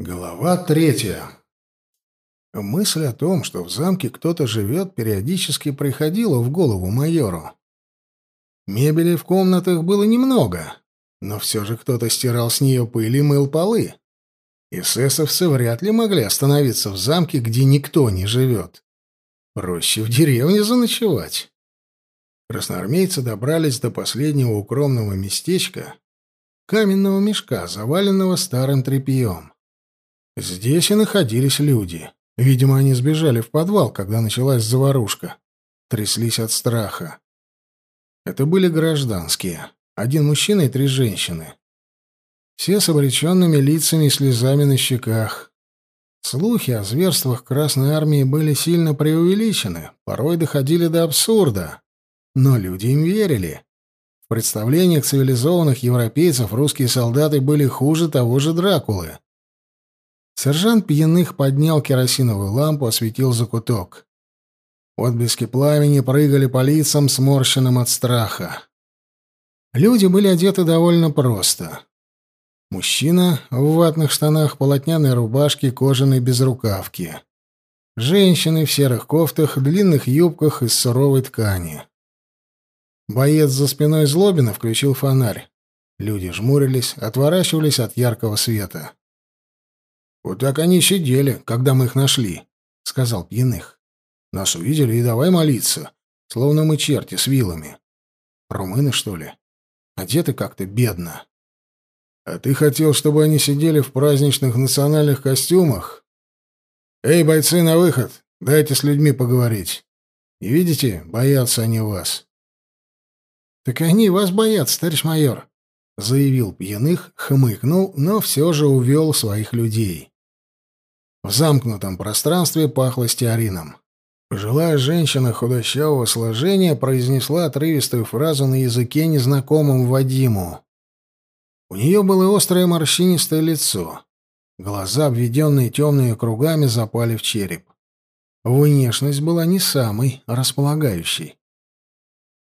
Глава третья. Мысль о том, что в замке кто-то живет, периодически приходила в голову майору. Мебели в комнатах было немного, но все же кто-то стирал с нее пыль и мыл полы. Эсэсовцы вряд ли могли остановиться в замке, где никто не живет. Проще в деревне заночевать. Красноармейцы добрались до последнего укромного местечка, каменного мешка, заваленного старым тряпьем. Здесь и находились люди. Видимо, они сбежали в подвал, когда началась заварушка. Тряслись от страха. Это были гражданские. Один мужчина и три женщины. Все с обреченными лицами и слезами на щеках. Слухи о зверствах Красной Армии были сильно преувеличены, порой доходили до абсурда. Но люди им верили. В представлениях цивилизованных европейцев русские солдаты были хуже того же Дракулы. Сержант пьяных поднял керосиновую лампу, осветил закуток. Отблески пламени прыгали по лицам, сморщенным от страха. Люди были одеты довольно просто. Мужчина в ватных штанах, полотняной рубашке, кожаной безрукавке. Женщины в серых кофтах, длинных юбках из суровой ткани. Боец за спиной Злобина включил фонарь. Люди жмурились, отворачивались от яркого света. «Вот так они сидели, когда мы их нашли», — сказал пьяных. «Нас увидели и давай молиться, словно мы черти с вилами. Румыны, что ли? Одеты как-то бедно». «А ты хотел, чтобы они сидели в праздничных национальных костюмах?» «Эй, бойцы, на выход! Дайте с людьми поговорить. И видите, боятся они вас». «Так они вас боятся, товарищ майор», — заявил пьяных, хмыкнул, но все же увел своих людей. В замкнутом пространстве пахло стеарином. Пожилая женщина худощавого сложения произнесла отрывистую фразу на языке, незнакомом Вадиму. У нее было острое морщинистое лицо. Глаза, обведенные темными кругами, запали в череп. Внешность была не самой располагающей.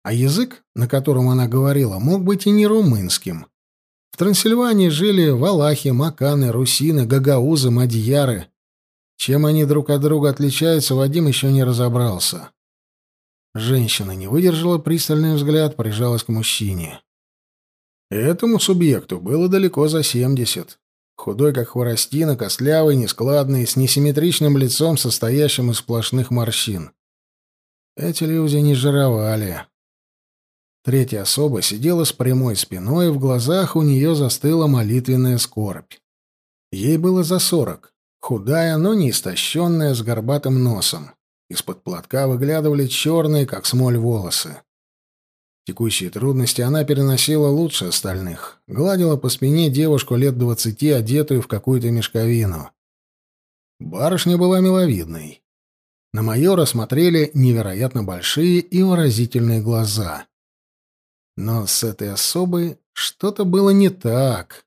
А язык, на котором она говорила, мог быть и не румынским. В Трансильвании жили валахи, маканы, русины, гагаузы, мадьяры. Чем они друг от друга отличаются, Вадим еще не разобрался. Женщина не выдержала пристальный взгляд, прижалась к мужчине. Этому субъекту было далеко за семьдесят. Худой, как хворостина, костлявый, нескладный, с несимметричным лицом, состоящим из сплошных морщин. Эти люди не жировали. Третья особа сидела с прямой спиной, и в глазах у нее застыла молитвенная скорбь. Ей было за сорок. Худая, но не истощенная, с горбатым носом. Из-под платка выглядывали черные, как смоль, волосы. Текущие трудности она переносила лучше остальных. Гладила по спине девушку лет двадцати, одетую в какую-то мешковину. Барышня была миловидной. На майора смотрели невероятно большие и выразительные глаза. Но с этой особой что-то было не так.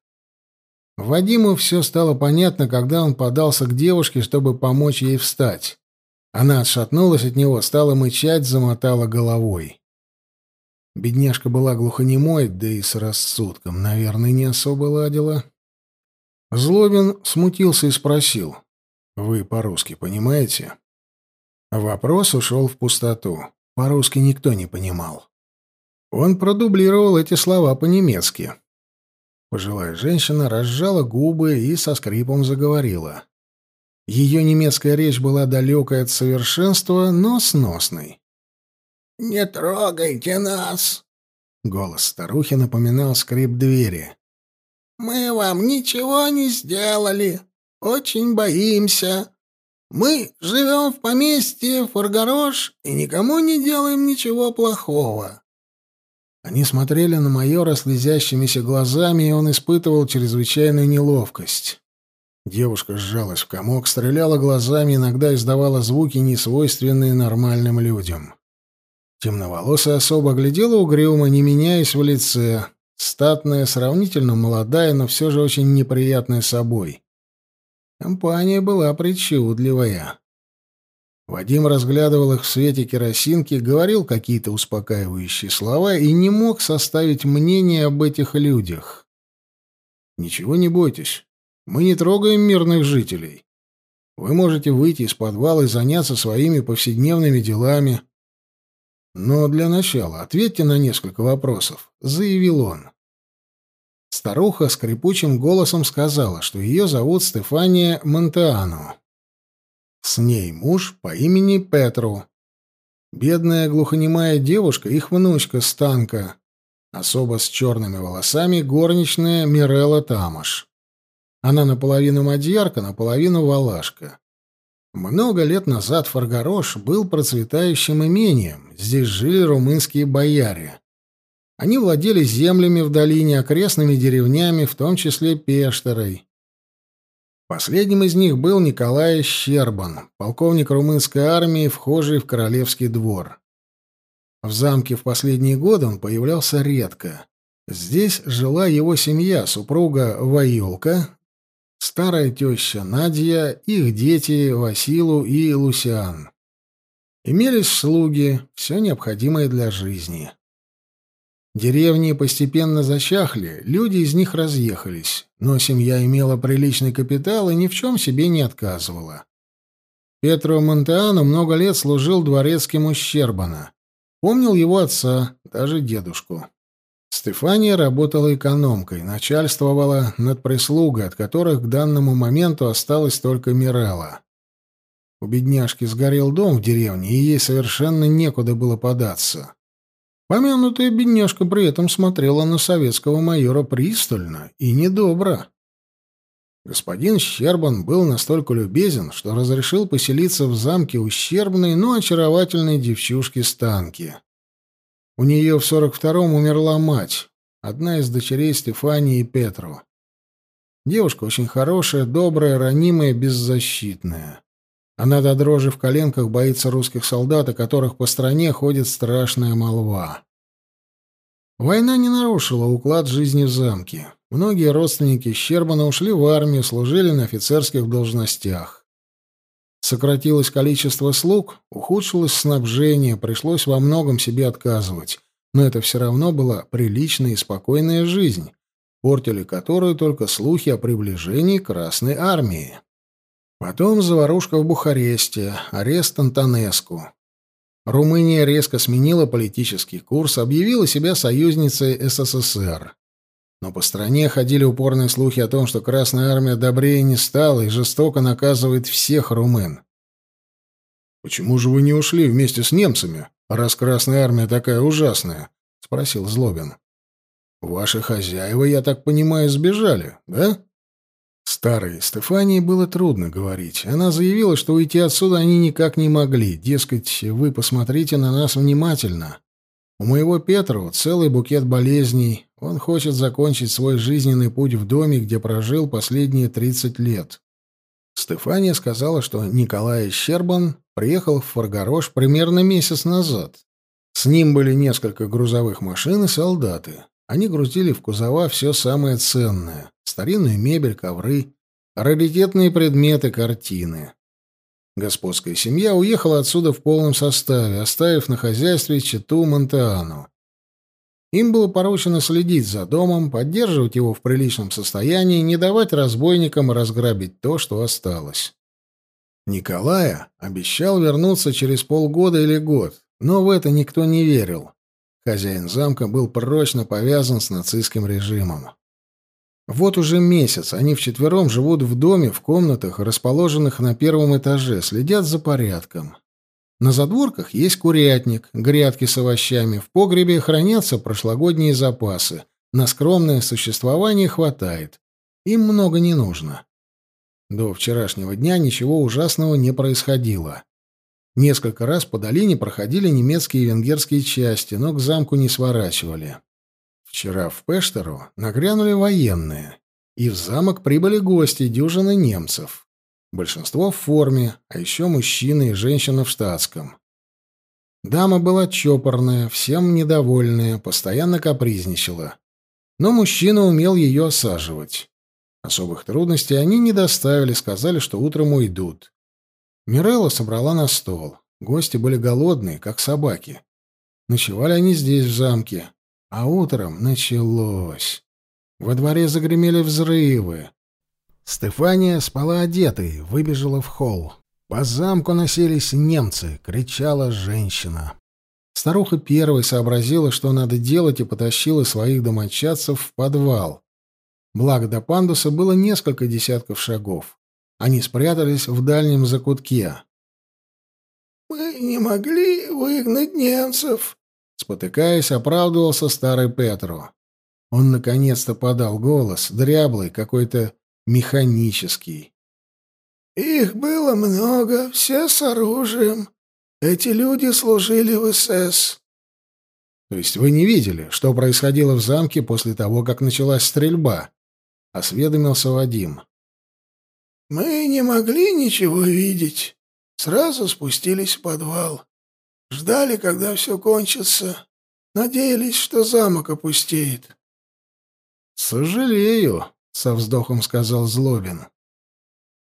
Вадиму все стало понятно, когда он подался к девушке, чтобы помочь ей встать. Она отшатнулась от него, стала мычать, замотала головой. Бедняжка была глухонемой, да и с рассудком, наверное, не особо ладила. Злобин смутился и спросил. «Вы по-русски понимаете?» Вопрос ушел в пустоту. По-русски никто не понимал. Он продублировал эти слова по-немецки. Пожилая женщина разжала губы и со скрипом заговорила. Ее немецкая речь была далекой от совершенства, но сносной. «Не трогайте нас!» Голос старухи напоминал скрип двери. «Мы вам ничего не сделали. Очень боимся. Мы живем в поместье Форгорош и никому не делаем ничего плохого. Они смотрели на майора слезящимися глазами, и он испытывал чрезвычайную неловкость. Девушка сжалась в комок, стреляла глазами, иногда издавала звуки, несвойственные нормальным людям. Темноволосая особа глядела угрюмо, не меняясь в лице, статная, сравнительно молодая, но все же очень неприятная собой. Компания была причудливая. Вадим разглядывал их в свете керосинки, говорил какие-то успокаивающие слова и не мог составить мнение об этих людях. «Ничего не бойтесь. Мы не трогаем мирных жителей. Вы можете выйти из подвала и заняться своими повседневными делами. Но для начала ответьте на несколько вопросов, заявил он. Старуха скрипучим голосом сказала, что ее зовут Стефания Монтеану. С ней муж по имени Петру. Бедная глухонемая девушка, их внучка Станка, особо с черными волосами, горничная Мирелла Тамаш. Она наполовину мадьярка, наполовину валашка. Много лет назад Фаргарош был процветающим имением. Здесь жили румынские бояре. Они владели землями в долине, окрестными деревнями, в том числе Пештерой. Последним из них был Николай Щербан, полковник румынской армии, вхожий в королевский двор. В замке в последние годы он появлялся редко. Здесь жила его семья, супруга Ваюлка, старая теща Надя, их дети Василу и Лусиан. Имелись слуги, все необходимое для жизни. Деревни постепенно зачахли, люди из них разъехались, но семья имела приличный капитал и ни в чем себе не отказывала. Петро Монтеано много лет служил дворецким у Щербана. Помнил его отца, даже дедушку. Стефания работала экономкой, начальствовала над прислугой, от которых к данному моменту осталась только Мирелла. У бедняжки сгорел дом в деревне, и ей совершенно некуда было податься. Помянутая бедняжка при этом смотрела на советского майора пристально и недобро. Господин Щербан был настолько любезен, что разрешил поселиться в замке ущербной, но очаровательной девчушки Станки. У нее в сорок втором умерла мать, одна из дочерей Стефании и Петру. Девушка очень хорошая, добрая, ранимая, беззащитная. Она до дрожи в коленках боится русских солдат, о которых по стране ходит страшная молва. Война не нарушила уклад жизни в замке. Многие родственники Щербана ушли в армию, служили на офицерских должностях. Сократилось количество слуг, ухудшилось снабжение, пришлось во многом себе отказывать. Но это все равно была приличная и спокойная жизнь, портили которую только слухи о приближении Красной Армии. Потом заварушка в Бухаресте, арест Антонеску. Румыния резко сменила политический курс, объявила себя союзницей СССР. Но по стране ходили упорные слухи о том, что Красная Армия добрее не стала и жестоко наказывает всех румын. «Почему же вы не ушли вместе с немцами, раз Красная Армия такая ужасная?» — спросил Злобин. «Ваши хозяева, я так понимаю, сбежали, да?» Старой Стефании было трудно говорить. Она заявила, что уйти отсюда они никак не могли. Дескать, вы посмотрите на нас внимательно. У моего Петру целый букет болезней. Он хочет закончить свой жизненный путь в доме, где прожил последние 30 лет. Стефания сказала, что Николай Щербан приехал в Фаргарош примерно месяц назад. С ним были несколько грузовых машин и солдаты. Они грузили в кузова все самое ценное — старинную мебель, ковры, раритетные предметы, картины. Господская семья уехала отсюда в полном составе, оставив на хозяйстве Читу Монтеану. Им было поручено следить за домом, поддерживать его в приличном состоянии, не давать разбойникам разграбить то, что осталось. Николая обещал вернуться через полгода или год, но в это никто не верил. Хозяин замка был прочно повязан с нацистским режимом. Вот уже месяц они вчетвером живут в доме, в комнатах, расположенных на первом этаже, следят за порядком. На задворках есть курятник, грядки с овощами, в погребе хранятся прошлогодние запасы. На скромное существование хватает. Им много не нужно. До вчерашнего дня ничего ужасного не происходило. Несколько раз по долине проходили немецкие и венгерские части, но к замку не сворачивали. Вчера в Пештеру нагрянули военные, и в замок прибыли гости дюжины немцев. Большинство в форме, а еще мужчины и женщина в штатском. Дама была чопорная, всем недовольная, постоянно капризничала. Но мужчина умел ее осаживать. Особых трудностей они не доставили, сказали, что утром уйдут. Мирелла собрала на стол. Гости были голодные, как собаки. Ночевали они здесь, в замке. А утром началось. Во дворе загремели взрывы. Стефания спала одетой, выбежала в холл. По замку носились немцы, кричала женщина. Старуха первой сообразила, что надо делать, и потащила своих домочадцев в подвал. Благо до пандуса было несколько десятков шагов. Они спрятались в дальнем закутке. «Мы не могли выгнать немцев», — спотыкаясь, оправдывался старый Петру. Он наконец-то подал голос, дряблый, какой-то механический. «Их было много, все с оружием. Эти люди служили в СС». «То есть вы не видели, что происходило в замке после того, как началась стрельба?» — осведомился Вадим. «Мы не могли ничего видеть. Сразу спустились в подвал. Ждали, когда все кончится. Надеялись, что замок опустеет». «Сожалею», — со вздохом сказал Злобин.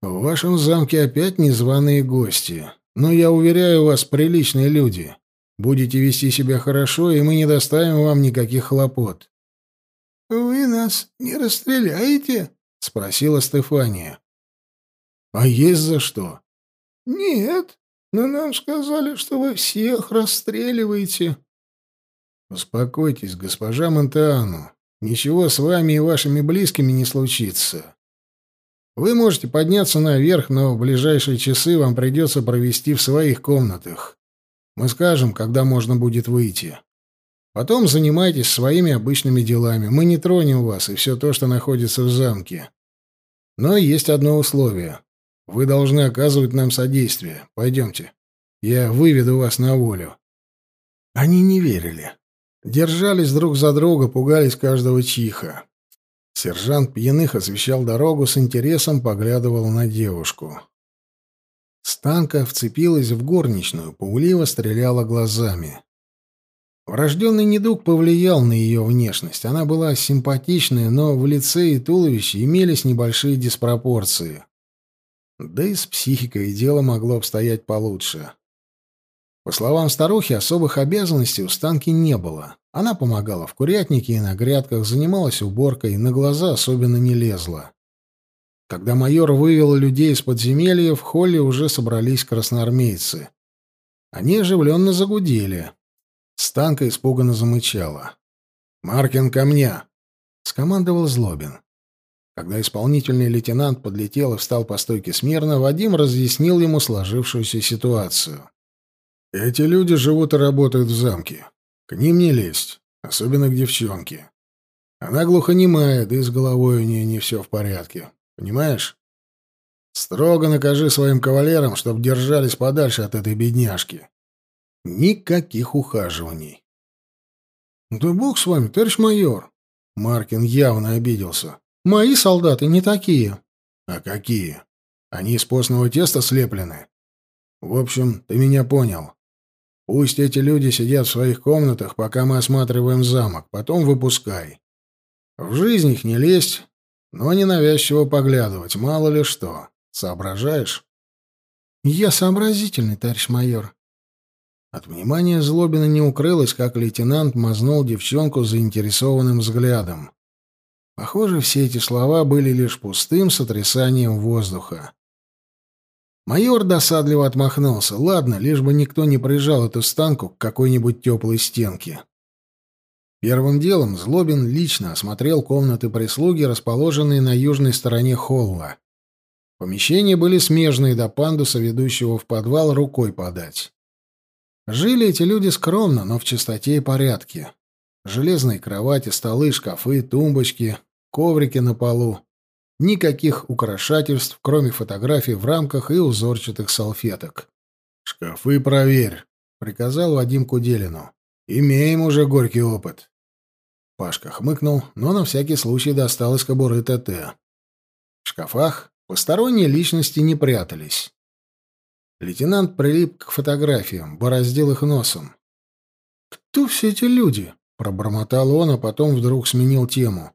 «В вашем замке опять незваные гости, но я уверяю вас, приличные люди. Будете вести себя хорошо, и мы не доставим вам никаких хлопот». «Вы нас не расстреляете?» — спросила Стефания. «А есть за что?» «Нет, но нам сказали, что вы всех расстреливаете». «Успокойтесь, госпожа Монтеану. Ничего с вами и вашими близкими не случится. Вы можете подняться наверх, но в ближайшие часы вам придется провести в своих комнатах. Мы скажем, когда можно будет выйти. Потом занимайтесь своими обычными делами. Мы не тронем вас и все то, что находится в замке. Но есть одно условие. Вы должны оказывать нам содействие. Пойдемте. Я выведу вас на волю. Они не верили. Держались друг за друга, пугались каждого чиха. Сержант пьяных освещал дорогу, с интересом поглядывал на девушку. Станка вцепилась в горничную, пугливо стреляла глазами. Врожденный недуг повлиял на ее внешность. Она была симпатичная, но в лице и туловище имелись небольшие диспропорции. Да и с психикой дело могло обстоять получше. По словам старухи, особых обязанностей у Станки не было. Она помогала в курятнике и на грядках, занималась уборкой, на глаза особенно не лезла. Когда майор вывел людей из подземелья, в холле уже собрались красноармейцы. Они оживленно загудели. Станка испуганно замычала. «Маркин, ко мне!» — скомандовал Злобин. Когда исполнительный лейтенант подлетел и встал по стойке смирно, Вадим разъяснил ему сложившуюся ситуацию. Эти люди живут и работают в замке. К ним не лезть, особенно к девчонке. Она глухонемая, да и с головой у нее не все в порядке. Понимаешь? Строго накажи своим кавалерам, чтоб держались подальше от этой бедняжки. Никаких ухаживаний. «Да бог с вами, товарищ майор!» Маркин явно обиделся. «Мои солдаты не такие». «А какие? Они из постного теста слеплены?» «В общем, ты меня понял. Пусть эти люди сидят в своих комнатах, пока мы осматриваем замок, потом выпускай. В жизнь их не лезть, но ненавязчиво поглядывать, мало ли что. Соображаешь? Я сообразительный, товарищ майор. От внимания Злобина не укрылось, как лейтенант мазнул девчонку заинтересованным взглядом. Похоже, все эти слова были лишь пустым сотрясанием воздуха. Майор досадливо отмахнулся. Ладно, лишь бы никто не прижал эту станку к какой-нибудь теплой стенке. Первым делом Злобин лично осмотрел комнаты прислуги, расположенные на южной стороне холла. Помещения были смежные до пандуса, ведущего в подвал, рукой подать. Жили эти люди скромно, но в чистоте и порядке. Железные кровати, столы, шкафы, тумбочки, коврики на полу. Никаких украшательств, кроме фотографий в рамках и узорчатых салфеток. «Шкафы проверь», — приказал Вадим Куделину. «Имеем уже горький опыт». Пашка хмыкнул, но на всякий случай достал из кобуры ТТ. В шкафах посторонние личности не прятались. Лейтенант прилип к фотографиям, бороздил их носом. «Кто все эти люди?» — пробормотал он, а потом вдруг сменил тему.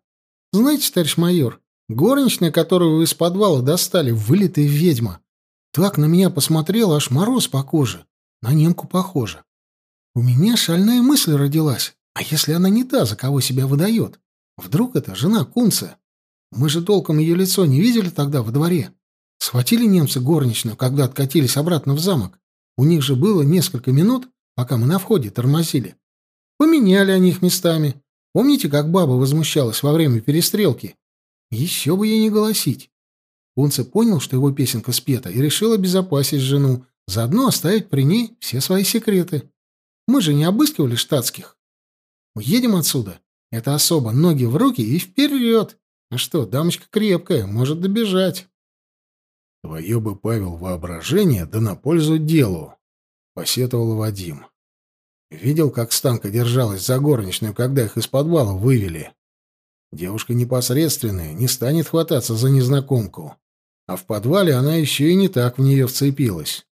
«Знаете, товарищ майор, Горничная, которую вы из подвала достали, вылитая ведьма. Так на меня посмотрела, аж мороз по коже. На немку похоже. У меня шальная мысль родилась. А если она не та, за кого себя выдает? Вдруг это жена Кунца? Мы же толком ее лицо не видели тогда во дворе. Схватили немцы горничную, когда откатились обратно в замок. У них же было несколько минут, пока мы на входе тормозили. Поменяли они их местами. Помните, как баба возмущалась во время перестрелки? Еще бы ей не голосить. Унце понял, что его песенка спета, и решил обезопасить жену, заодно оставить при ней все свои секреты. Мы же не обыскивали штатских. Уедем отсюда. Это особо ноги в руки и вперед. А что, дамочка крепкая, может добежать. Твое бы, Павел, воображение, да на пользу делу, — посетовал Вадим. Видел, как Станка держалась за горничную, когда их из подвала вывели. Девушка непосредственная, не станет хвататься за незнакомку. А в подвале она еще и не так в нее вцепилась.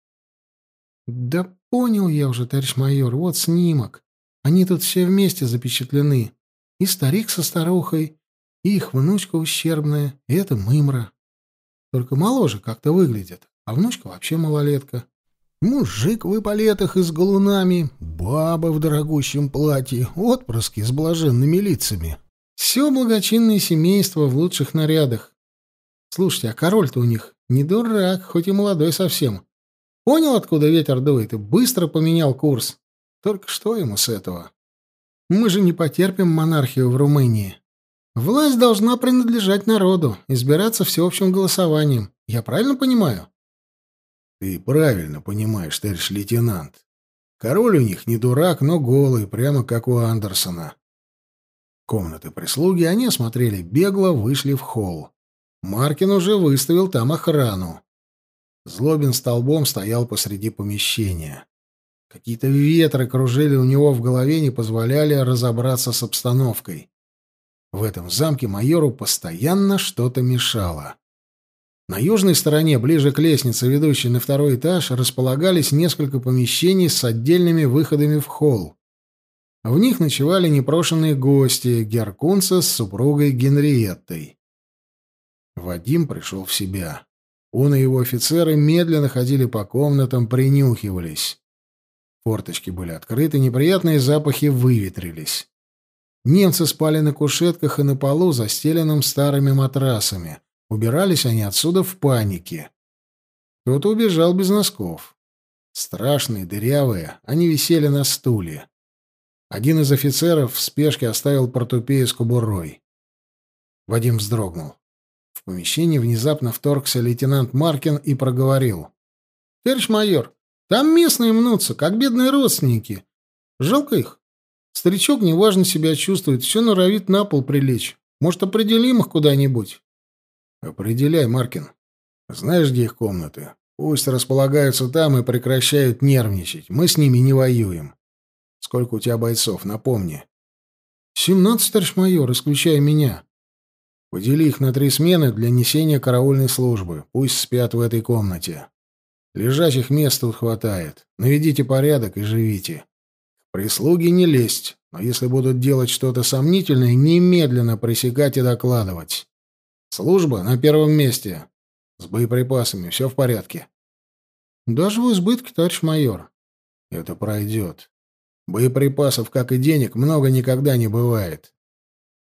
«Да понял я уже, товарищ майор, вот снимок. Они тут все вместе запечатлены. И старик со старухой, и их внучка ущербная, и это Мымра. Только моложе как-то выглядит, а внучка вообще малолетка. Мужик в эполетах и с галунами, баба в дорогущем платье, отпрыски с блаженными лицами. Все благочинное семейство в лучших нарядах. Слушайте, а король-то у них не дурак, хоть и молодой совсем. Понял, откуда ветер дует, и быстро поменял курс. Только что ему с этого? Мы же не потерпим монархию в Румынии. Власть должна принадлежать народу, избираться всеобщим голосованием. Я правильно понимаю? Ты правильно понимаешь, товарищ лейтенант. Король у них не дурак, но голый, прямо как у Андерсона. Комнаты прислуги они осмотрели бегло, вышли в холл. Маркин уже выставил там охрану. Злобин столбом стоял посреди помещения. Какие-то ветры кружили у него в голове, не позволяли разобраться с обстановкой. В этом замке майору постоянно что-то мешало. На южной стороне, ближе к лестнице, ведущей на второй этаж, располагались несколько помещений с отдельными выходами в холл. В них ночевали непрошенные гости Геркунца с супругой Генриеттой. Вадим пришел в себя. Он и его офицеры медленно ходили по комнатам, принюхивались. Форточки были открыты, неприятные запахи выветрились. Немцы спали на кушетках и на полу, застеленном старыми матрасами. Убирались они отсюда в панике. Кто-то убежал без носков. Страшные, дырявые, они висели на стуле. Один из офицеров в спешке оставил портупею с кобурой. Вадим вздрогнул. В помещении внезапно вторгся лейтенант Маркин и проговорил. — Товарищ майор, там местные мнутся, как бедные родственники. Жалко их. Старичок неважно себя чувствует, все норовит на пол прилечь. Может, определим их куда-нибудь? Определяй, Маркин. Знаешь, где их комнаты? Пусть располагаются там и прекращают нервничать. Мы с ними не воюем. Сколько у тебя бойцов, напомни. Семнадцать, товарищ майор, исключая меня. Подели их на три смены для несения караульной службы. Пусть спят в этой комнате. Лежачих мест тут хватает. Наведите порядок и живите. Прислуги не лезть, но если будут делать что-то сомнительное, немедленно пресекать и докладывать. Служба на первом месте. С боеприпасами все в порядке. Даже в избытке, товарищ майор. Это пройдет. Боеприпасов, как и денег, много никогда не бывает.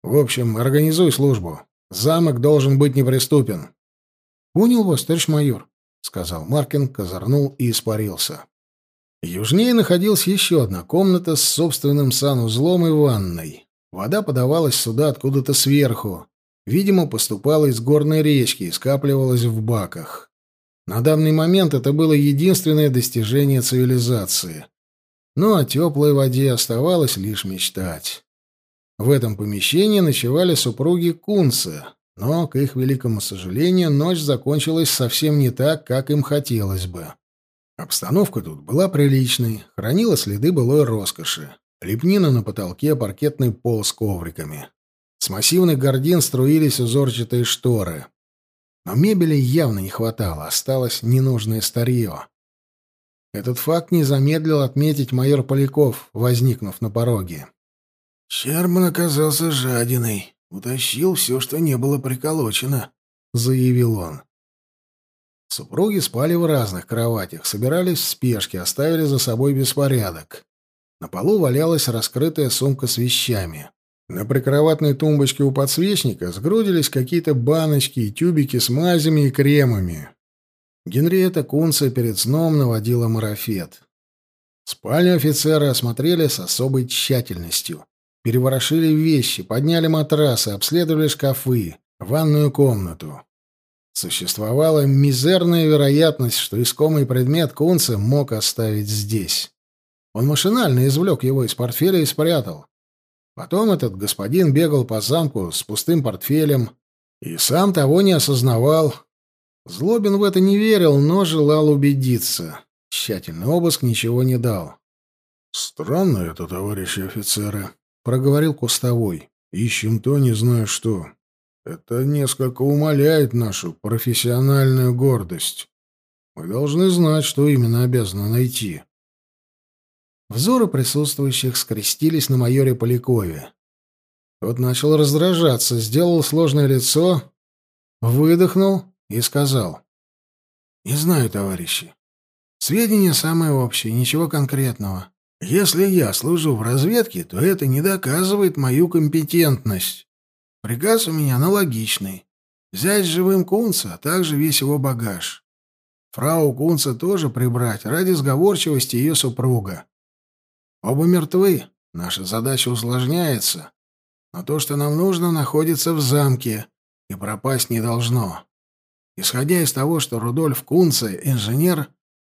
В общем, организуй службу. Замок должен быть неприступен. Понял вас, товарищ майор, сказал Маркин, козырнул и испарился. Южнее находилась еще одна комната с собственным санузлом и ванной. Вода подавалась сюда откуда-то сверху. Видимо, поступала из горной речки и скапливалась в баках. На данный момент это было единственное достижение цивилизации. Но о теплой воде оставалось лишь мечтать. В этом помещении ночевали супруги Кунцы, но, к их великому сожалению, ночь закончилась совсем не так, как им хотелось бы. Обстановка тут была приличной, хранила следы былой роскоши. Лепнина на потолке, паркетный пол с ковриками. С массивных гордин струились узорчатые шторы. Но мебели явно не хватало, осталось ненужное старье. Этот факт не замедлил отметить майор Поляков, возникнув на пороге. «Щерман оказался жадиной, утащил все, что не было приколочено», — заявил он. Супруги спали в разных кроватях, собирались в спешке, оставили за собой беспорядок. На полу валялась раскрытая сумка с вещами. На прикроватной тумбочке у подсвечника сгрудились какие-то баночки и тюбики с мазями и кремами. Генриетта Кунца перед сном наводила марафет. Спальню офицера осмотрели с особой тщательностью. Переворошили вещи, подняли матрасы, обследовали шкафы, ванную комнату. Существовала мизерная вероятность, что искомый предмет Кунца мог оставить здесь. Он машинально извлек его из портфеля и спрятал. Потом этот господин бегал по замку с пустым портфелем и сам того не осознавал. Злобин в это не верил, но желал убедиться. Тщательный обыск ничего не дал. «Странно это, товарищи офицеры», — проговорил Кустовой. «Ищем то, не знаю что. Это несколько умаляет нашу профессиональную гордость. Мы должны знать, что именно обязаны найти». Взоры присутствующих скрестились на майоре Полякове. Тот начал раздражаться, сделал сложное лицо, выдохнул и сказал. «Не знаю, товарищи. Сведения самые общие, ничего конкретного. Если я служу в разведке, то это не доказывает мою компетентность. Приказ у меня аналогичный. Взять живым Кунца, а также весь его багаж. Фрау Кунца тоже прибрать ради сговорчивости ее супруга. Оба мертвы, наша задача усложняется, но то, что нам нужно, находится в замке и пропасть не должно. Исходя из того, что Рудольф Кунце — инженер,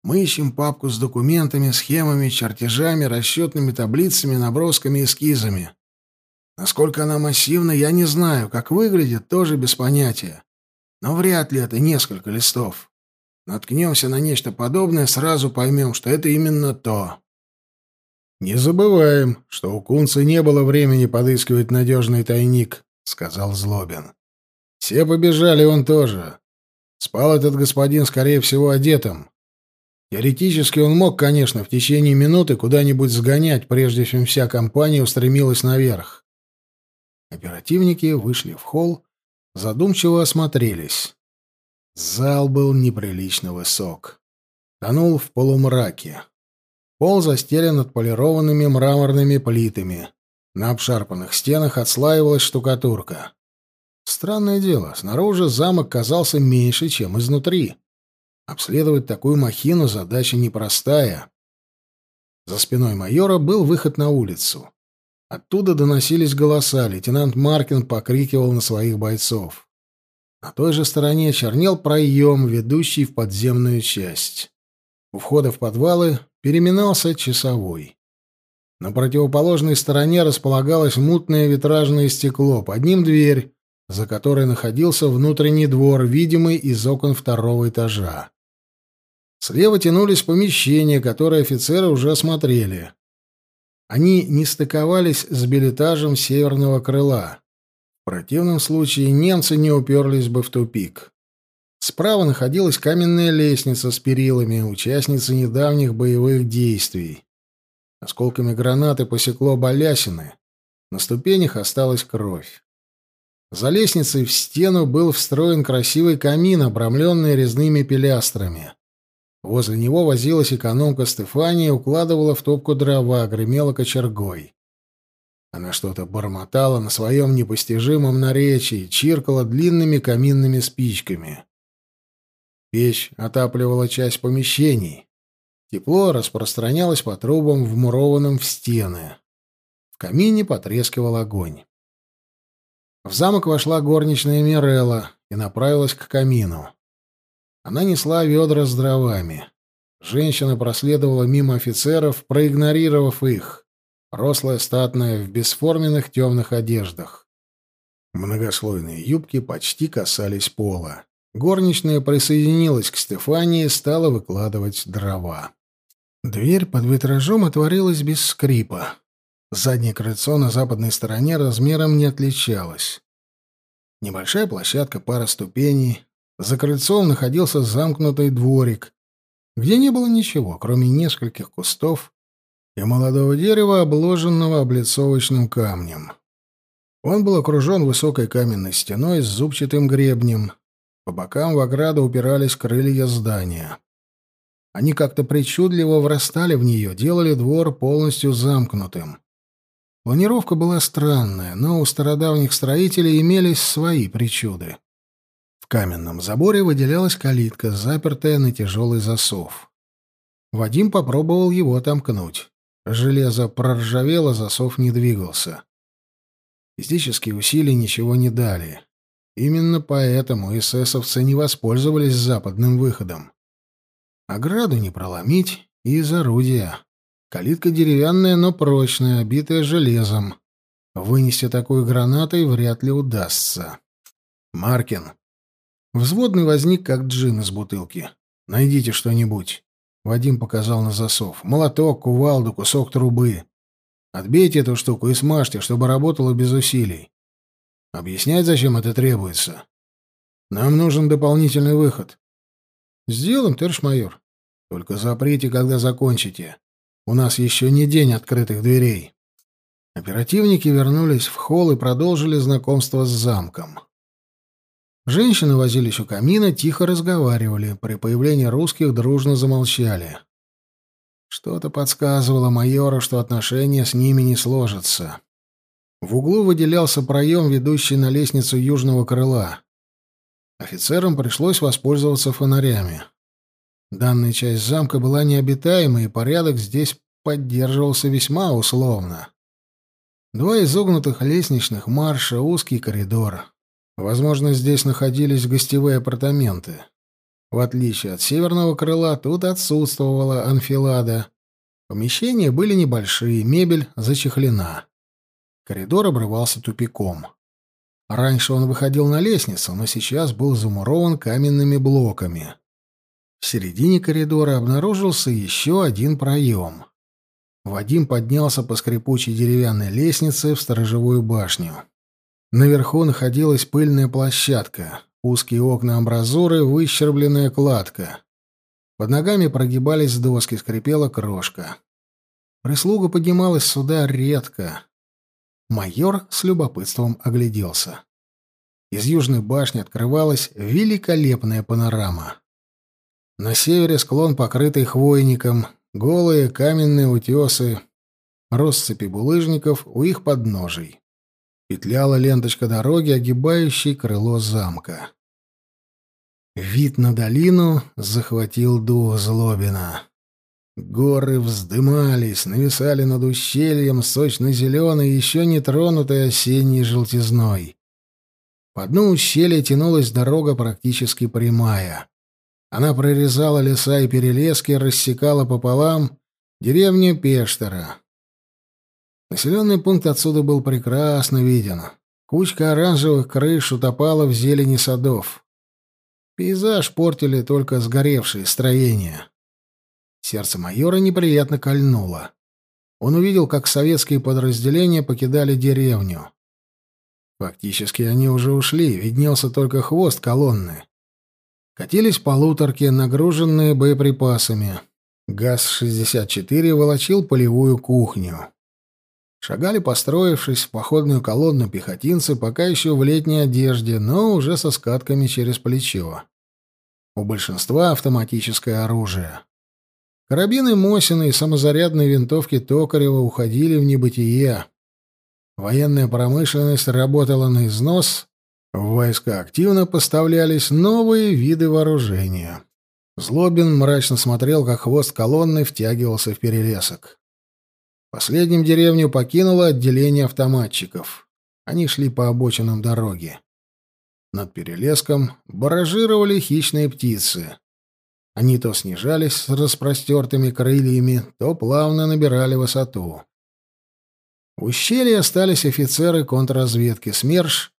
мы ищем папку с документами, схемами, чертежами, расчетными таблицами, набросками, эскизами. Насколько она массивна, я не знаю, как выглядит, тоже без понятия. Но вряд ли это несколько листов. Наткнемся на нечто подобное, сразу поймем, что это именно то. «Не забываем, что у Кунца не было времени подыскивать надежный тайник», — сказал Злобин. «Все побежали, он тоже. Спал этот господин, скорее всего, одетым. Теоретически он мог, конечно, в течение минуты куда-нибудь сгонять, прежде чем вся компания устремилась наверх». Оперативники вышли в холл, задумчиво осмотрелись. Зал был неприлично высок. Тонул в полумраке. Пол застелен отполированными мраморными плитами. На обшарпанных стенах отслаивалась штукатурка. Странное дело, снаружи замок казался меньше, чем изнутри. Обследовать такую махину задача непростая. За спиной майора был выход на улицу. Оттуда доносились голоса, лейтенант Маркин покрикивал на своих бойцов. На той же стороне чернел проем, ведущий в подземную часть. У входа в подвалы переминался часовой. На противоположной стороне располагалось мутное витражное стекло, под ним дверь, за которой находился внутренний двор, видимый из окон второго этажа. Слева тянулись помещения, которые офицеры уже осмотрели. Они не стыковались с билетажем северного крыла. В противном случае немцы не уперлись бы в тупик. Справа находилась каменная лестница с перилами, участницы недавних боевых действий. Осколками гранаты посекло балясины. На ступенях осталась кровь. За лестницей в стену был встроен красивый камин, обрамленный резными пилястрами. Возле него возилась экономка Стефания, укладывала в топку дрова, гремела кочергой. Она что-то бормотала на своем непостижимом наречии, чиркала длинными каминными спичками. Печь отапливала часть помещений. Тепло распространялось по трубам, вмурованным в стены. В камине потрескивал огонь. В замок вошла горничная Мирелла и направилась к камину. Она несла ведра с дровами. Женщина проследовала мимо офицеров, проигнорировав их. Рослая, статная, в бесформенных темных одеждах. Многослойные юбки почти касались пола. Горничная присоединилась к Стефании и стала выкладывать дрова. Дверь под витражом отворилась без скрипа. Заднее крыльцо на западной стороне размером не отличалось. Небольшая площадка, пара ступеней. За крыльцом находился замкнутый дворик, где не было ничего, кроме нескольких кустов и молодого дерева, обложенного облицовочным камнем. Он был окружен высокой каменной стеной с зубчатым гребнем, по бокам в ограду упирались крылья здания. Они как-то причудливо врастали в нее, делали двор полностью замкнутым. Планировка была странная, но у стародавних строителей имелись свои причуды. В каменном заборе выделялась калитка, запертая на тяжелый засов. Вадим попробовал его отомкнуть. Железо проржавело, засов не двигался. Физические усилия ничего не дали. Именно поэтому эсэсовцы не воспользовались западным выходом. Ограду не проломить и из орудия. Калитка деревянная, но прочная, обитая железом. Вынести такой гранатой вряд ли удастся. Маркин. Взводный возник, как джин из бутылки. «Найдите что-нибудь». Вадим показал на засов. «Молоток, кувалду, кусок трубы. Отбейте эту штуку и смажьте, чтобы работало без усилий. Объяснять, зачем это требуется? Нам нужен дополнительный выход». «Сделаем, товарищ майор. Только заприте, когда закончите. У нас еще не день открытых дверей. Оперативники вернулись в холл и продолжили знакомство с замком. Женщины возились у камина, тихо разговаривали. При появлении русских дружно замолчали. Что-то подсказывало майору, что отношения с ними не сложатся. В углу выделялся проем, ведущий на лестницу южного крыла. Офицерам пришлось воспользоваться фонарями. Данная часть замка была необитаемой, и порядок здесь поддерживался весьма условно. Два изогнутых лестничных марша, узкий коридор. Возможно, здесь находились гостевые апартаменты. В отличие от северного крыла, тут отсутствовала анфилада. Помещения были небольшие, мебель зачехлена. Коридор обрывался тупиком. Раньше он выходил на лестницу, но сейчас был замурован каменными блоками. В середине коридора обнаружился еще один проем. Вадим поднялся по скрипучей деревянной лестнице в сторожевую башню. Наверху находилась пыльная площадка, узкие окна амбразуры, выщербленная кладка. Под ногами прогибались доски, скрипела крошка. Прислуга поднималась сюда редко. Майор с любопытством огляделся. Из южной башни открывалась великолепная панорама. На севере склон, покрытый хвойником, голые каменные утесы, россыпи булыжников у их подножий. Петляла ленточка дороги, огибающей крыло замка. Вид на долину захватил дух Злобина. Горы вздымались, нависали над ущельем сочно-зеленой, еще не тронутой осенней желтизной. По дну ущелья тянулась дорога практически прямая. Она прорезала леса и перелески, рассекала пополам деревню Пештера. Населенный пункт отсюда был прекрасно виден. Кучка оранжевых крыш утопала в зелени садов. Пейзаж портили только сгоревшие строения. Сердце майора неприятно кольнуло. Он увидел, как советские подразделения покидали деревню. Фактически они уже ушли, виднелся только хвост колонны. Катились полуторки, нагруженные боеприпасами. ГАЗ-64 волочил полевую кухню. Шагали, построившись в походную колонну пехотинцы, пока еще в летней одежде, но уже со скатками через плечо. У большинства автоматическое оружие. Карабины Мосина и самозарядные винтовки Токарева уходили в небытие. Военная промышленность работала на износ, в войска активно поставлялись новые виды вооружения. Злобин мрачно смотрел, как хвост колонны втягивался в перелесок. Последним деревню покинуло отделение автоматчиков. Они шли по обочинам дороги. Над перелеском баражировали хищные птицы. Они то снижались с распростертыми крыльями, то плавно набирали высоту. В ущелье остались офицеры контрразведки СМЕРШ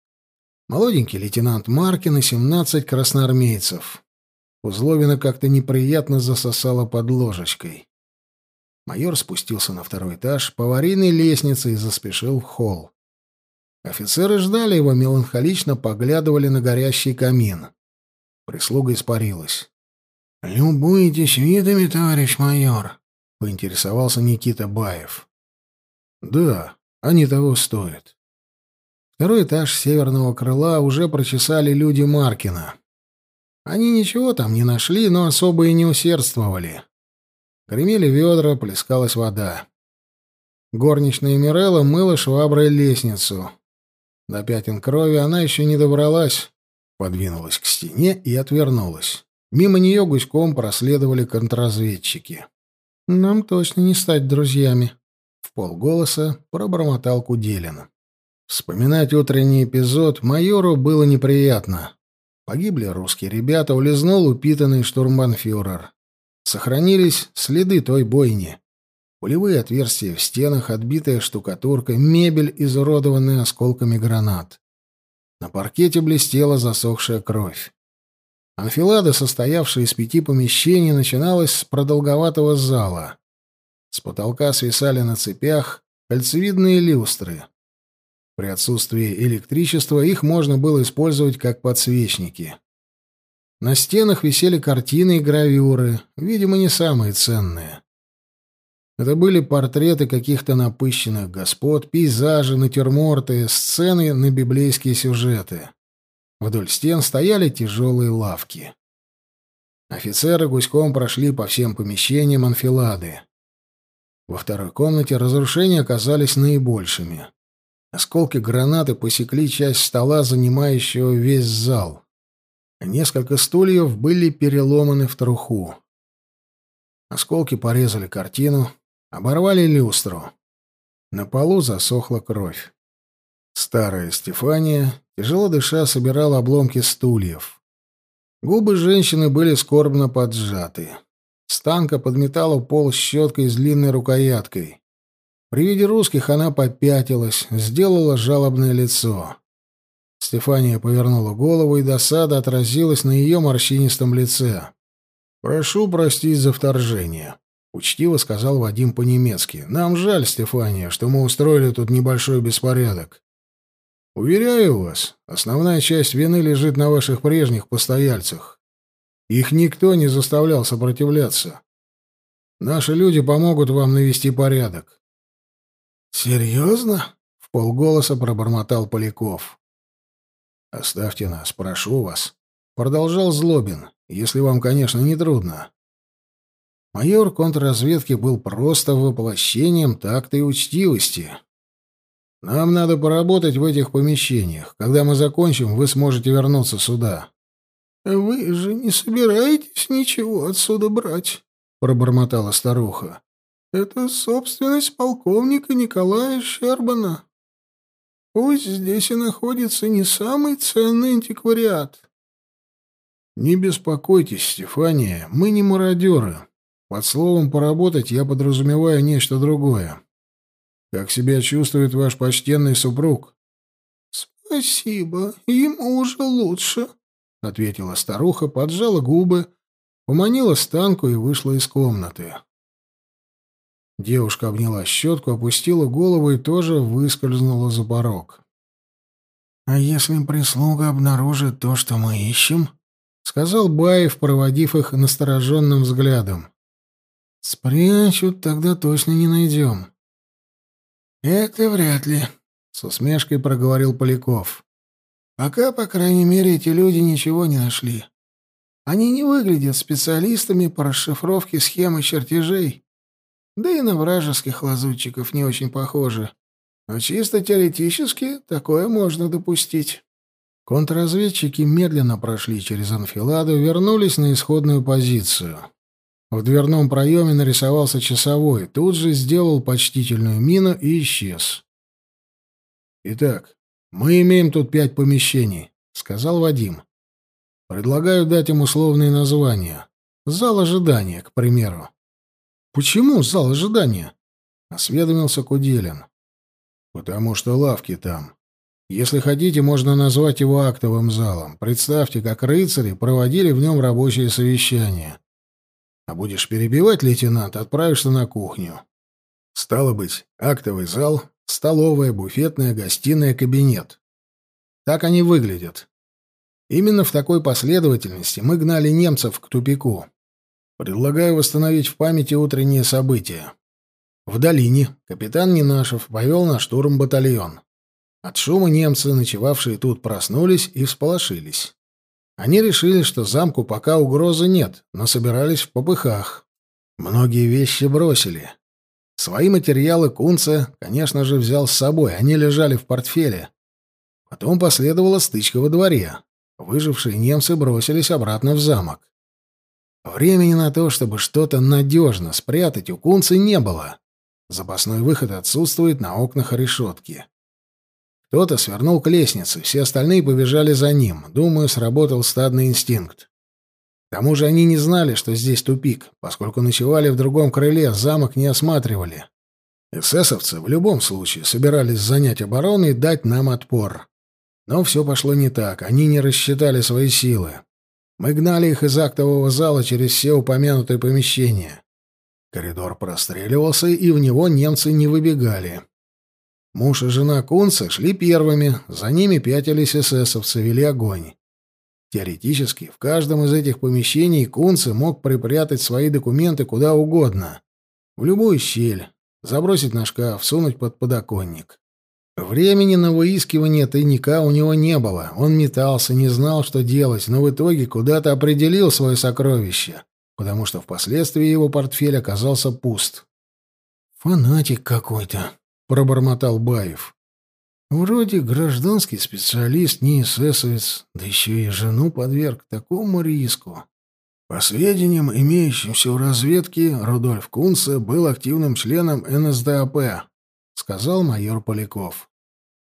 Молоденький лейтенант Маркин и семнадцать красноармейцев. Узловина как-то неприятно засосала под ложечкой. Майор спустился на второй этаж по аварийной лестнице и заспешил в холл. Офицеры ждали его, меланхолично поглядывали на горящий камин. Прислуга испарилась. «Любуетесь видами, товарищ майор?» — поинтересовался Никита Баев. «Да, они того стоят. Второй этаж северного крыла уже прочесали люди Маркина. Они ничего там не нашли, но особо и не усердствовали. Гремели ведра, плескалась вода. Горничная Мирелла мыла шваброй лестницу. До пятен крови она еще не добралась, подвинулась к стене и отвернулась. Мимо нее гуськом проследовали контрразведчики. «Нам точно не стать друзьями», — в полголоса пробормотал Куделин. Вспоминать утренний эпизод майору было неприятно. Погибли русские ребята, улизнул упитанный штурмбанфюрер. Сохранились следы той бойни. Пулевые отверстия в стенах, отбитая штукатурка, мебель, изуродованная осколками гранат. На паркете блестела засохшая кровь. Анфилада, состоявшая из пяти помещений, начиналась с продолговатого зала. С потолка свисали на цепях кольцевидные люстры. При отсутствии электричества их можно было использовать как подсвечники. На стенах висели картины и гравюры, видимо, не самые ценные. Это были портреты каких-то напыщенных господ, пейзажи, натюрморты, сцены на библейские сюжеты. Вдоль стен стояли тяжелые лавки. Офицеры гуськом прошли по всем помещениям анфилады. Во второй комнате разрушения оказались наибольшими. Осколки гранаты посекли часть стола, занимающего весь зал. Несколько стульев были переломаны в труху. Осколки порезали картину, оборвали люстру. На полу засохла кровь. Старая Стефания, тяжело дыша, собирала обломки стульев. Губы женщины были скорбно поджаты. Станка подметала пол щеткой с длинной рукояткой. При виде русских она попятилась, сделала жалобное лицо. Стефания повернула голову, и досада отразилась на ее морщинистом лице. «Прошу простить за вторжение», — учтиво сказал Вадим по-немецки. «Нам жаль, Стефания, что мы устроили тут небольшой беспорядок. Уверяю вас, основная часть вины лежит на ваших прежних постояльцах. Их никто не заставлял сопротивляться. Наши люди помогут вам навести порядок. «Серьезно?» — в полголоса пробормотал Поляков. «Оставьте нас, прошу вас», — продолжал Злобин, — «если вам, конечно, не трудно». Майор контрразведки был просто воплощением такта и учтивости. «Нам надо поработать в этих помещениях. Когда мы закончим, вы сможете вернуться сюда». «Вы же не собираетесь ничего отсюда брать?» — пробормотала старуха. Это собственность полковника Николая Щербана. Пусть здесь и находится не самый ценный антиквариат. Не беспокойтесь, Стефания, мы не мародеры. Под словом «поработать» я подразумеваю нечто другое. Как себя чувствует ваш почтенный супруг? Спасибо, ему уже лучше, — ответила старуха, поджала губы, поманила станку и вышла из комнаты. Девушка обняла щетку, опустила голову и тоже выскользнула за порог. «А если прислуга обнаружит то, что мы ищем?» — сказал Баев, проводив их настороженным взглядом. «Спрячут, тогда точно не найдем». «Это вряд ли», — с усмешкой проговорил Поляков. «Пока, по крайней мере, эти люди ничего не нашли. Они не выглядят специалистами по расшифровке схемы чертежей. Да и на вражеских лазутчиков не очень похоже. Но чисто теоретически такое можно допустить. Контрразведчики медленно прошли через анфиладу, вернулись на исходную позицию. В дверном проеме нарисовался часовой, тут же сделал почтительную мину и исчез. «Итак, мы имеем тут пять помещений», — сказал Вадим. «Предлагаю дать им условные названия. Зал ожидания, к примеру. «Почему зал ожидания?» — осведомился Куделин. «Потому что лавки там. Если хотите, можно назвать его актовым залом. Представьте, как рыцари проводили в нем рабочее совещание. А будешь перебивать, лейтенант, отправишься на кухню. Стало быть, актовый зал, столовая, буфетная, гостиная, кабинет. Так они выглядят. Именно в такой последовательности мы гнали немцев к тупику. Предлагаю восстановить в памяти утренние события. В долине капитан Нинашев повел на штурм батальон. От шума немцы, ночевавшие тут, проснулись и всполошились. Они решили, что замку пока угрозы нет, но собирались в попыхах. Многие вещи бросили. Свои материалы Кунце, конечно же, взял с собой, они лежали в портфеле. Потом последовала стычка во дворе. Выжившие немцы бросились обратно в замок. Времени на то, чтобы что-то надежно спрятать, у Кунца не было. Запасной выход отсутствует на окнах решетки. Кто-то свернул к лестнице, все остальные побежали за ним. Думаю, сработал стадный инстинкт. К тому же они не знали, что здесь тупик, поскольку ночевали в другом крыле, замок не осматривали. Эсэсовцы в любом случае собирались занять оборону и дать нам отпор. Но все пошло не так, они не рассчитали свои силы. Мы гнали их из актового зала через все упомянутые помещения. Коридор простреливался, и в него немцы не выбегали. Муж и жена Кунца шли первыми, за ними пятились эсэсовцы, вели огонь. Теоретически, в каждом из этих помещений Кунце мог припрятать свои документы куда угодно. В любую щель, забросить на шкаф, сунуть под подоконник. Времени на выискивание тайника у него не было. Он метался, не знал, что делать, но в итоге куда-то определил свое сокровище, потому что впоследствии его портфель оказался пуст. «Фанатик какой-то», — пробормотал Баев. «Вроде гражданский специалист, не эсэсовец, да еще и жену подверг такому риску». По сведениям, имеющимся в разведке, Рудольф Кунце был активным членом НСДАП, — сказал майор Поляков.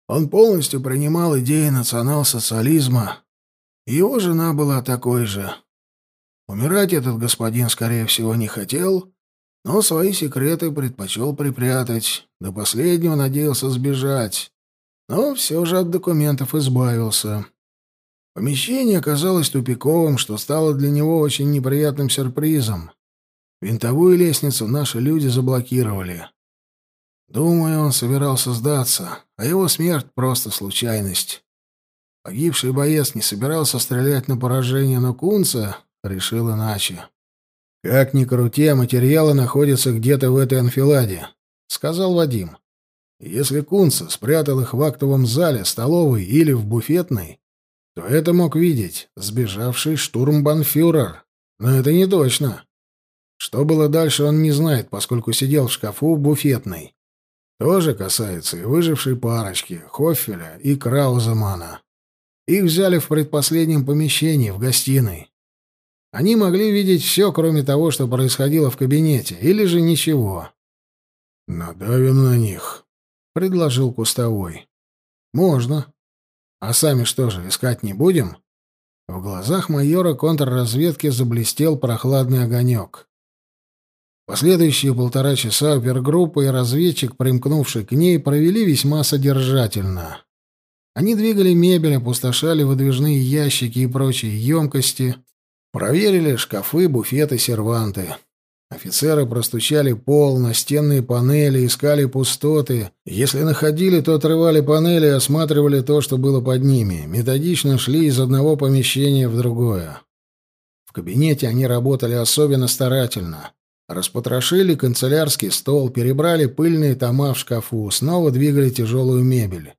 Он полностью принимал идеи национал-социализма. Его жена была такой же. Умирать этот господин, скорее всего, не хотел, но свои секреты предпочел припрятать. До последнего надеялся сбежать, но все же от документов избавился. Помещение оказалось тупиковым, что стало для него очень неприятным сюрпризом. Винтовую лестницу наши люди заблокировали. Думаю, он собирался сдаться, а его смерть — просто случайность. Погибший боец не собирался стрелять на поражение, но Кунца решил иначе. «Как ни крути, материалы находятся где-то в этой анфиладе», — сказал Вадим. «Если Кунца спрятал их в актовом зале, столовой или в буфетной, то это мог видеть сбежавший штурмбанфюрер. Но это не точно. Что было дальше, он не знает, поскольку сидел в шкафу в буфетной. Тоже касается и выжившей парочки, Хоффеля и Крауземана. Их взяли в предпоследнем помещении, в гостиной. Они могли видеть все, кроме того, что происходило в кабинете, или же ничего. «Надавим на них», — предложил Кустовой. «Можно. А сами что же, искать не будем?» В глазах майора контрразведки заблестел прохладный огонек. Последующие полтора часа опергруппа и разведчик, примкнувший к ней, провели весьма содержательно. Они двигали мебель, опустошали выдвижные ящики и прочие емкости, проверили шкафы, буфеты, серванты. Офицеры простучали пол, настенные панели, искали пустоты. Если находили, то отрывали панели и осматривали то, что было под ними. Методично шли из одного помещения в другое. В кабинете они работали особенно старательно. Распотрошили канцелярский стол, перебрали пыльные тома в шкафу, снова двигали тяжелую мебель.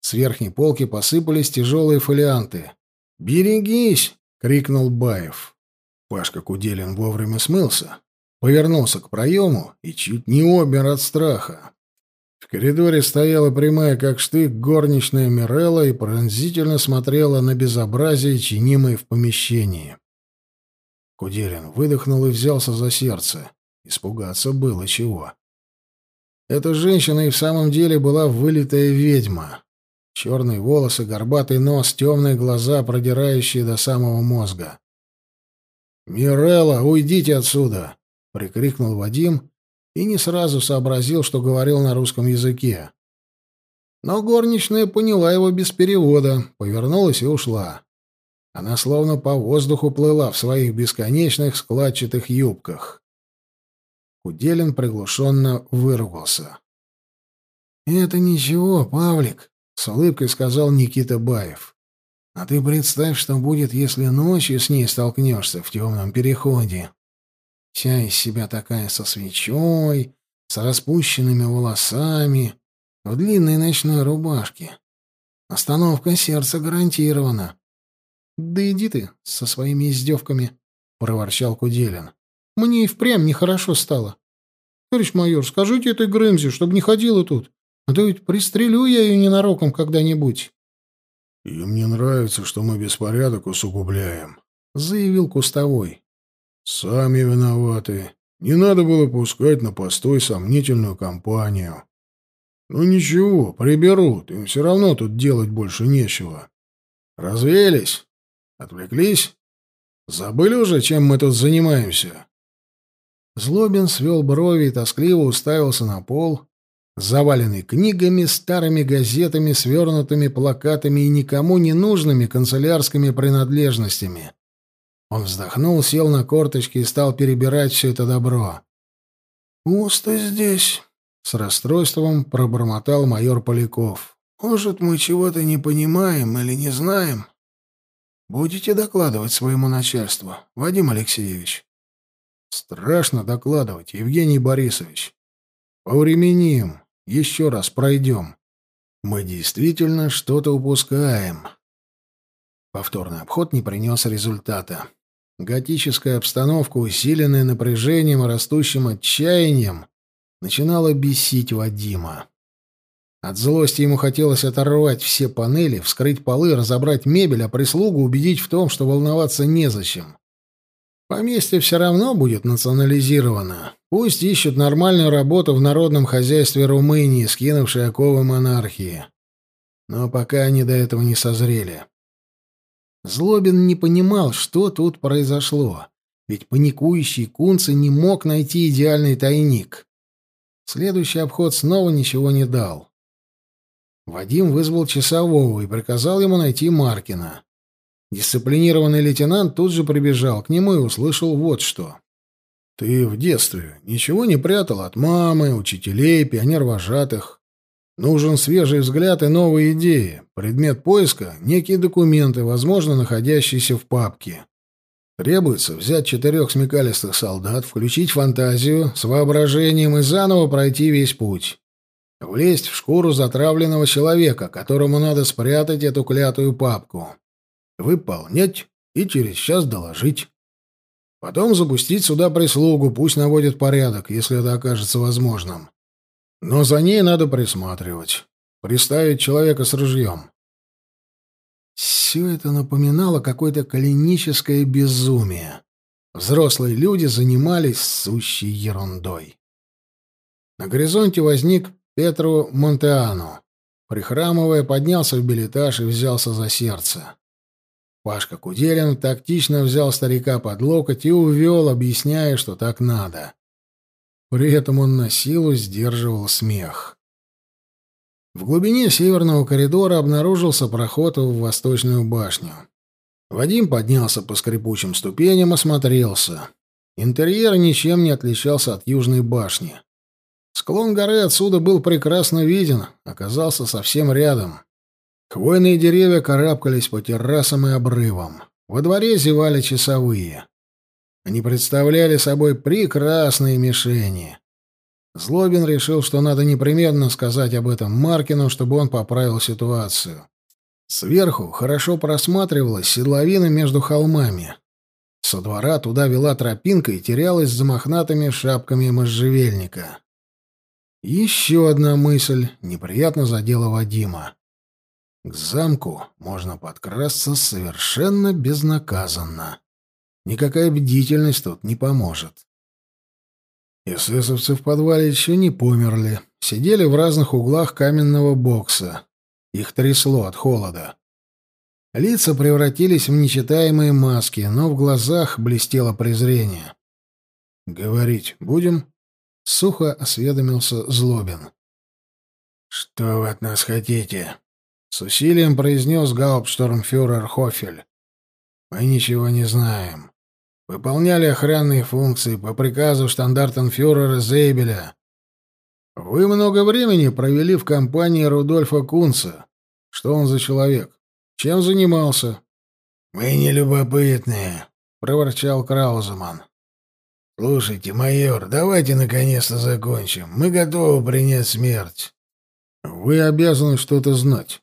С верхней полки посыпались тяжелые фолианты. «Берегись!» — крикнул Баев. Пашка Куделин вовремя смылся, повернулся к проему и чуть не обмер от страха. В коридоре стояла прямая, как штык, горничная Мирелла и пронзительно смотрела на безобразие, чинимое в помещении. Куделин выдохнул и взялся за сердце. Испугаться было чего. Эта женщина и в самом деле была вылитая ведьма. Черные волосы, горбатый нос, темные глаза, продирающие до самого мозга. «Мирелла, уйдите отсюда!» — прикрикнул Вадим и не сразу сообразил, что говорил на русском языке. Но горничная поняла его без перевода, повернулась и ушла. Она словно по воздуху плыла в своих бесконечных складчатых юбках. Куделин приглушенно выругался. «Это ничего, Павлик», — с улыбкой сказал Никита Баев. «А ты представь, что будет, если ночью с ней столкнешься в темном переходе. Вся из себя такая со свечой, с распущенными волосами, в длинной ночной рубашке. Остановка сердца гарантирована. «Да иди ты со своими издевками», — проворчал Куделин. «Мне и впрямь нехорошо стало». Товарищ майор, скажите этой Грымзе, чтобы не ходила тут, а то ведь пристрелю я ее ненароком когда-нибудь». «Им не нравится, что мы беспорядок усугубляем», — заявил Кустовой. «Сами виноваты. Не надо было пускать на постой сомнительную компанию. Ну ничего, приберут, им все равно тут делать больше нечего. Развеялись? Отвлеклись? Забыли уже, чем мы тут занимаемся?» Злобин свел брови и тоскливо уставился на пол, заваленный книгами, старыми газетами, свернутыми плакатами и никому не нужными канцелярскими принадлежностями. Он вздохнул, сел на корточки и стал перебирать все это добро. «Пусто здесь», — с расстройством пробормотал майор Поляков. «Может, мы чего-то не понимаем или не знаем? Будете докладывать своему начальству, Вадим Алексеевич?» «Страшно докладывать, Евгений Борисович. Повременим, еще раз пройдем. Мы действительно что-то упускаем». Повторный обход не принес результата. Готическая обстановка, усиленная напряжением и растущим отчаянием, начинала бесить Вадима. От злости ему хотелось оторвать все панели, вскрыть полы, разобрать мебель, а прислугу убедить в том, что волноваться незачем. Поместье все равно будет национализировано. Пусть ищут нормальную работу в народном хозяйстве Румынии, скинувшей оковы монархии. Но пока они до этого не созрели. Злобин не понимал, что тут произошло, ведь паникующий Кунце не мог найти идеальный тайник. Следующий обход снова ничего не дал. Вадим вызвал часового и приказал ему найти Маркина. Дисциплинированный лейтенант тут же прибежал к нему и услышал вот что. «Ты в детстве ничего не прятал от мамы, учителей, пионер-вожатых. Нужен свежий взгляд и новые идеи. Предмет поиска — некие документы, возможно, находящиеся в папке. Требуется взять четырех смекалистых солдат, включить фантазию с воображением и заново пройти весь путь. Влезть в шкуру затравленного человека, которому надо спрятать эту клятую папку. Выполнять и через час доложить. Потом запустить сюда прислугу, пусть наводит порядок, если это окажется возможным. Но за ней надо присматривать. Приставить человека с ружьем. Все это напоминало какое-то клиническое безумие. Взрослые люди занимались сущей ерундой. На горизонте возник Петру Монтеану. Прихрамывая, поднялся в билетаж и взялся за сердце. Пашка Куделин тактично взял старика под локоть и увел, объясняя, что так надо. При этом он на силу сдерживал смех. В глубине северного коридора обнаружился проход в восточную башню. Вадим поднялся по скрипучим ступеням, осмотрелся. Интерьер ничем не отличался от южной башни. Склон горы отсюда был прекрасно виден, оказался совсем рядом. Хвойные деревья карабкались по террасам и обрывам. Во дворе зевали часовые. Они представляли собой прекрасные мишени. Злобин решил, что надо непременно сказать об этом Маркину, чтобы он поправил ситуацию. Сверху хорошо просматривалась седловина между холмами. Со двора туда вела тропинка и терялась за мохнатыми шапками можжевельника. Еще одна мысль неприятно задела Вадима. К замку можно подкрасться совершенно безнаказанно. Никакая бдительность тут не поможет. Эсэсовцы в подвале еще не померли. Сидели в разных углах каменного бокса. Их трясло от холода. Лица превратились в нечитаемые маски, но в глазах блестело презрение. «Говорить будем?» — сухо осведомился Злобин. «Что вы от нас хотите?» — с усилием произнес гауптштормфюрер Хофель. «Мы ничего не знаем выполняли охранные функции по приказу штандартенфюрера Зейбеля. Вы много времени провели в компании Рудольфа Кунца. Что он за человек? Чем занимался? Мы не любопытные, проворчал Крауземан. Слушайте, майор, давайте наконец-то закончим. Мы готовы принять смерть. Вы обязаны что-то знать.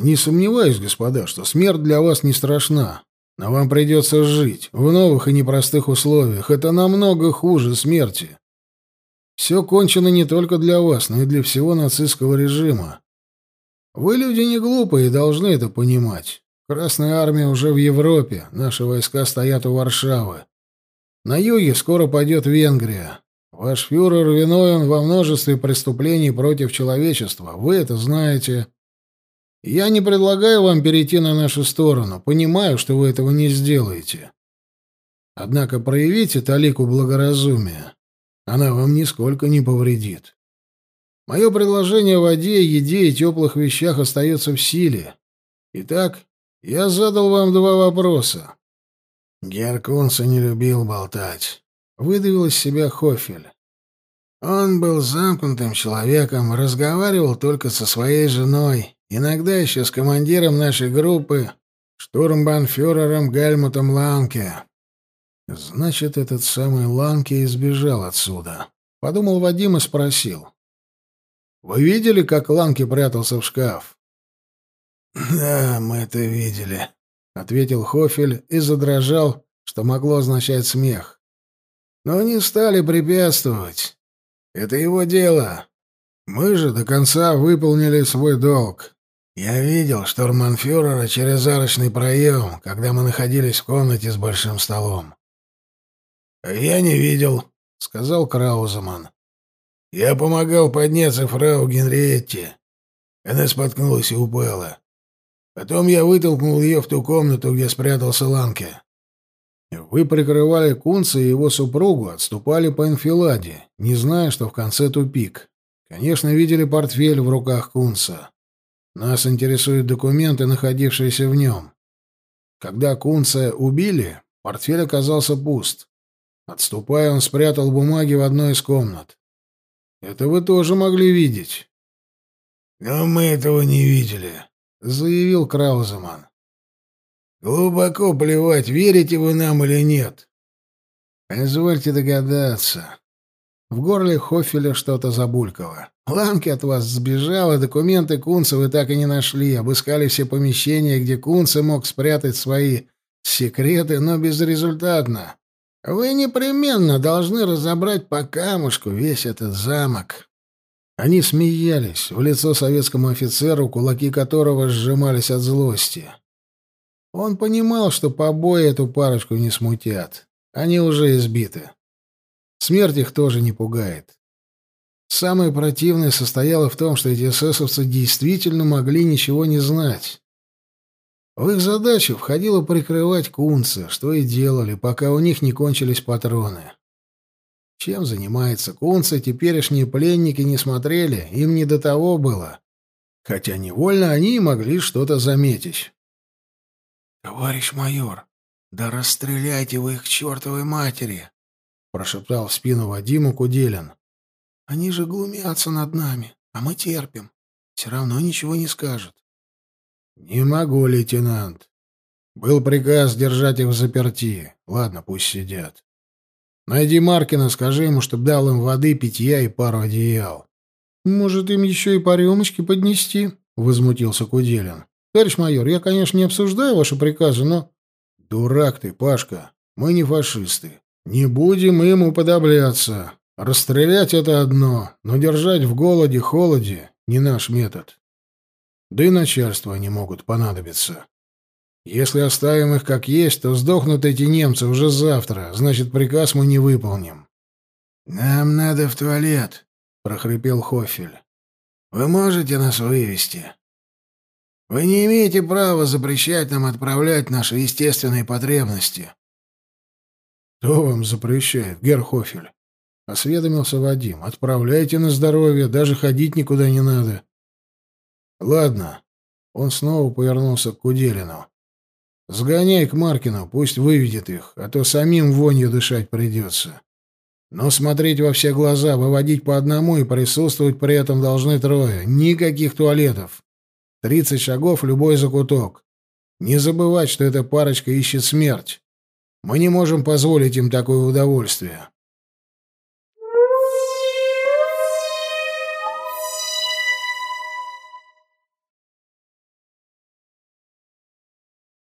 Не сомневаюсь, господа, что смерть для вас не страшна. Но вам придется жить в новых и непростых условиях. Это намного хуже смерти. Все кончено не только для вас, но и для всего нацистского режима. Вы люди не глупые и должны это понимать. Красная армия уже в Европе, наши войска стоят у Варшавы. На юге скоро пойдет Венгрия. Ваш фюрер виновен во множестве преступлений против человечества, вы это знаете. Я не предлагаю вам перейти на нашу сторону, понимаю, что вы этого не сделаете. Однако проявите талику благоразумия. Она вам нисколько не повредит. Мое предложение о воде, еде и теплых вещах остается в силе. Итак, я задал вам два вопроса. Геркунса не любил болтать. Выдавил из себя Хофель. Он был замкнутым человеком, разговаривал только со своей женой, иногда еще с командиром нашей группы, штурмбанфюрером Гальмутом Ланке. Значит, этот самый Ланке избежал отсюда. Подумал Вадим и спросил. «Вы видели, как Ланке прятался в шкаф?» «Да, мы это видели», — ответил Хофель и задрожал, что могло означать смех. «Но не стали препятствовать. Это его дело. Мы же до конца выполнили свой долг. Я видел штурманфюрера через арочный проем, когда мы находились в комнате с большим столом. «Я не видел», — сказал Крауземан. «Я помогал подняться фрау Генриетте. Она споткнулась и упала. Потом я вытолкнул ее в ту комнату, где спрятался Ланке». «Вы прикрывали Кунца и его супругу, отступали по инфиладе, не зная, что в конце тупик. Конечно, видели портфель в руках Кунца. Нас интересуют документы, находившиеся в нем. Когда Кунца убили, портфель оказался пуст. Отступая, он спрятал бумаги в одной из комнат. Это вы тоже могли видеть. Но мы этого не видели, заявил Крауземан. Глубоко плевать, верите вы нам или нет. Позвольте догадаться. В горле Хофеля что-то забулькало. Ланки от вас сбежал, и документы Кунца вы так и не нашли. Обыскали все помещения, где Кунца мог спрятать свои секреты, но безрезультатно. Вы непременно должны разобрать по камушку весь этот замок. Они смеялись в лицо советскому офицеру, кулаки которого сжимались от злости. Он понимал, что побои эту парочку не смутят. Они уже избиты. Смерть их тоже не пугает. Самое противное состояло в том, что эти эсэсовцы действительно могли ничего не знать. В их задачу входило прикрывать кунца, что и делали, пока у них не кончились патроны. Чем занимается кунца, теперешние пленники не смотрели, им не до того было. Хотя невольно они могли что-то заметить. «Товарищ майор, да расстреляйте вы их к чертовой матери!» — прошептал в спину Вадиму Куделин. «Они же глумятся над нами, а мы терпим. Все равно ничего не скажут. «Не могу, лейтенант. Был приказ держать их в заперти. Ладно, пусть сидят. Найди Маркина, скажи ему, чтоб дал им воды, питья и пару одеял». «Может, им еще и по рюмочке поднести?» — возмутился Куделин. «Товарищ майор, я, конечно, не обсуждаю ваши приказы, но...» «Дурак ты, Пашка. Мы не фашисты. Не будем им уподобляться. Расстрелять — это одно, но держать в голоде-холоде — не наш метод. Да и начальству они могут понадобиться. Если оставим их как есть, то сдохнут эти немцы уже завтра, значит, приказ мы не выполним. «Нам надо в туалет», — прохрипел Хофель. «Вы можете нас вывести? Вы не имеете права запрещать нам отправлять наши естественные потребности». «Кто вам запрещает, Герхофель?» — осведомился Вадим. «Отправляйте на здоровье, даже ходить никуда не надо». Ладно. Он снова повернулся к Куделину. Сгоняй к Маркину, пусть выведет их, а то самим вонью дышать придется. Но смотреть во все глаза, выводить по одному и присутствовать при этом должны трое. Никаких туалетов. Тридцать шагов любой закуток. Не забывать, что эта парочка ищет смерть. Мы не можем позволить им такое удовольствие.